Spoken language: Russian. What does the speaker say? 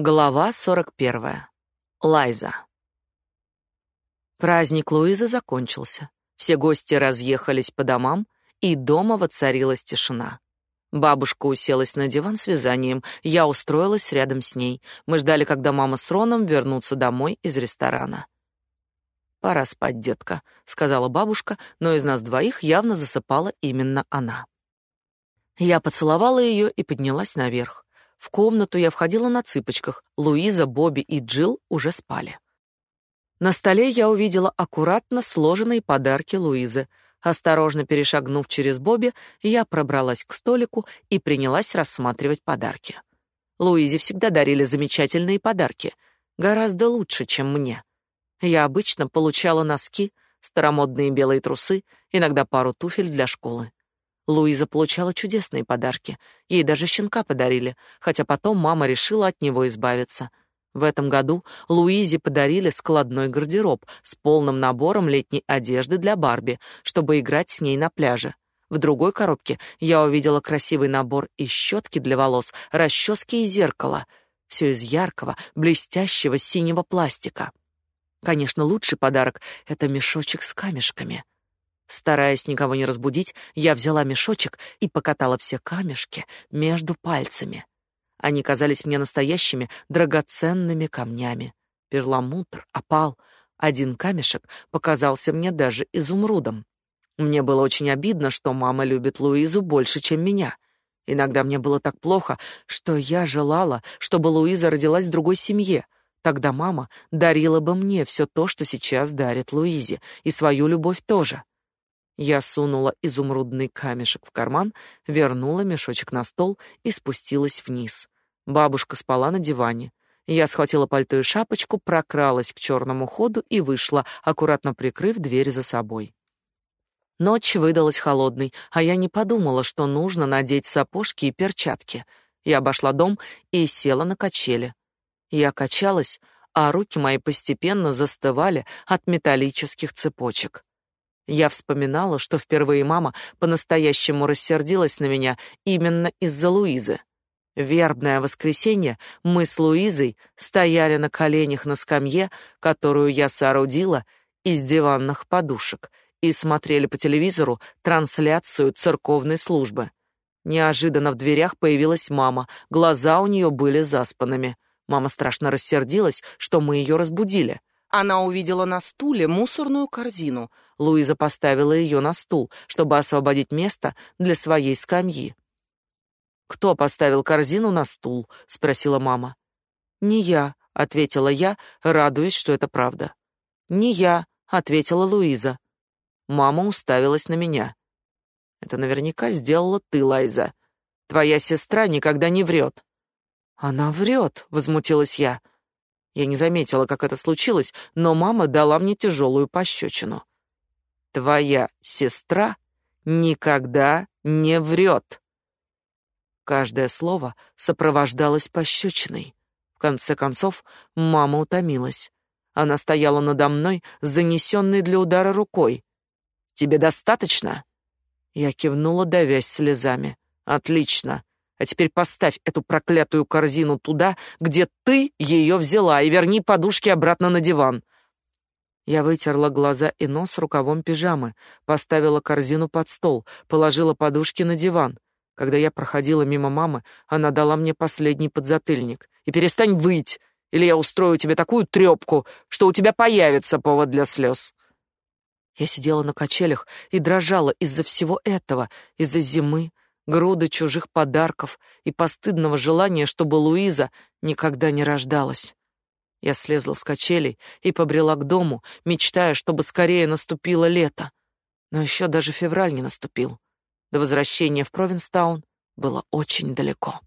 Глава 41. Лайза. Праздник Луизы закончился. Все гости разъехались по домам, и дома воцарилась тишина. Бабушка уселась на диван с вязанием, я устроилась рядом с ней. Мы ждали, когда мама с Роном вернутся домой из ресторана. «Пора спать, детка», — сказала бабушка, но из нас двоих явно засыпала именно она. Я поцеловала ее и поднялась наверх. В комнату я входила на цыпочках. Луиза, Бобби и Джилл уже спали. На столе я увидела аккуратно сложенные подарки Луизы. Осторожно перешагнув через Бобби, я пробралась к столику и принялась рассматривать подарки. Луизе всегда дарили замечательные подарки, гораздо лучше, чем мне. Я обычно получала носки, старомодные белые трусы, иногда пару туфель для школы. Луиза получала чудесные подарки. Ей даже щенка подарили, хотя потом мама решила от него избавиться. В этом году Луизе подарили складной гардероб с полным набором летней одежды для Барби, чтобы играть с ней на пляже. В другой коробке я увидела красивый набор и щетки для волос, расчески и зеркало. Все из яркого, блестящего синего пластика. Конечно, лучший подарок — это мешочек с камешками — Стараясь никого не разбудить, я взяла мешочек и покатала все камешки между пальцами. Они казались мне настоящими драгоценными камнями. Перламутр, опал. Один камешек показался мне даже изумрудом. Мне было очень обидно, что мама любит Луизу больше, чем меня. Иногда мне было так плохо, что я желала, чтобы Луиза родилась в другой семье. Тогда мама дарила бы мне все то, что сейчас дарит Луизе, и свою любовь тоже. Я сунула изумрудный камешек в карман, вернула мешочек на стол и спустилась вниз. Бабушка спала на диване. Я схватила пальто и шапочку, прокралась к черному ходу и вышла, аккуратно прикрыв дверь за собой. Ночь выдалась холодной, а я не подумала, что нужно надеть сапожки и перчатки. Я обошла дом и села на качели. Я качалась, а руки мои постепенно застывали от металлических цепочек. Я вспоминала, что впервые мама по-настоящему рассердилась на меня именно из-за Луизы. Вербное воскресенье мы с Луизой стояли на коленях на скамье, которую я соорудила из диванных подушек, и смотрели по телевизору трансляцию церковной службы. Неожиданно в дверях появилась мама, глаза у нее были заспанными. Мама страшно рассердилась, что мы ее разбудили. Она увидела на стуле мусорную корзину. Луиза поставила ее на стул, чтобы освободить место для своей скамьи. «Кто поставил корзину на стул?» — спросила мама. «Не я», — ответила я, радуясь, что это правда. «Не я», — ответила Луиза. Мама уставилась на меня. «Это наверняка сделала ты, Лайза. Твоя сестра никогда не врет». «Она врет», — возмутилась я. Я не заметила, как это случилось, но мама дала мне тяжелую пощечину. Твоя сестра никогда не врет. Каждое слово сопровождалось пощечиной. В конце концов, мама утомилась. Она стояла надо мной, занесенной для удара рукой. «Тебе достаточно?» Я кивнула, давясь слезами. «Отлично. А теперь поставь эту проклятую корзину туда, где ты ее взяла, и верни подушки обратно на диван. Я вытерла глаза и нос рукавом пижамы, поставила корзину под стол, положила подушки на диван. Когда я проходила мимо мамы, она дала мне последний подзатыльник. И перестань выть, или я устрою тебе такую трепку, что у тебя появится повод для слез. Я сидела на качелях и дрожала из-за всего этого, из-за зимы, груды чужих подарков и постыдного желания, чтобы Луиза никогда не рождалась. Я слезла с качелей и побрела к дому, мечтая, чтобы скорее наступило лето. Но еще даже февраль не наступил. До возвращения в Провинстаун было очень далеко.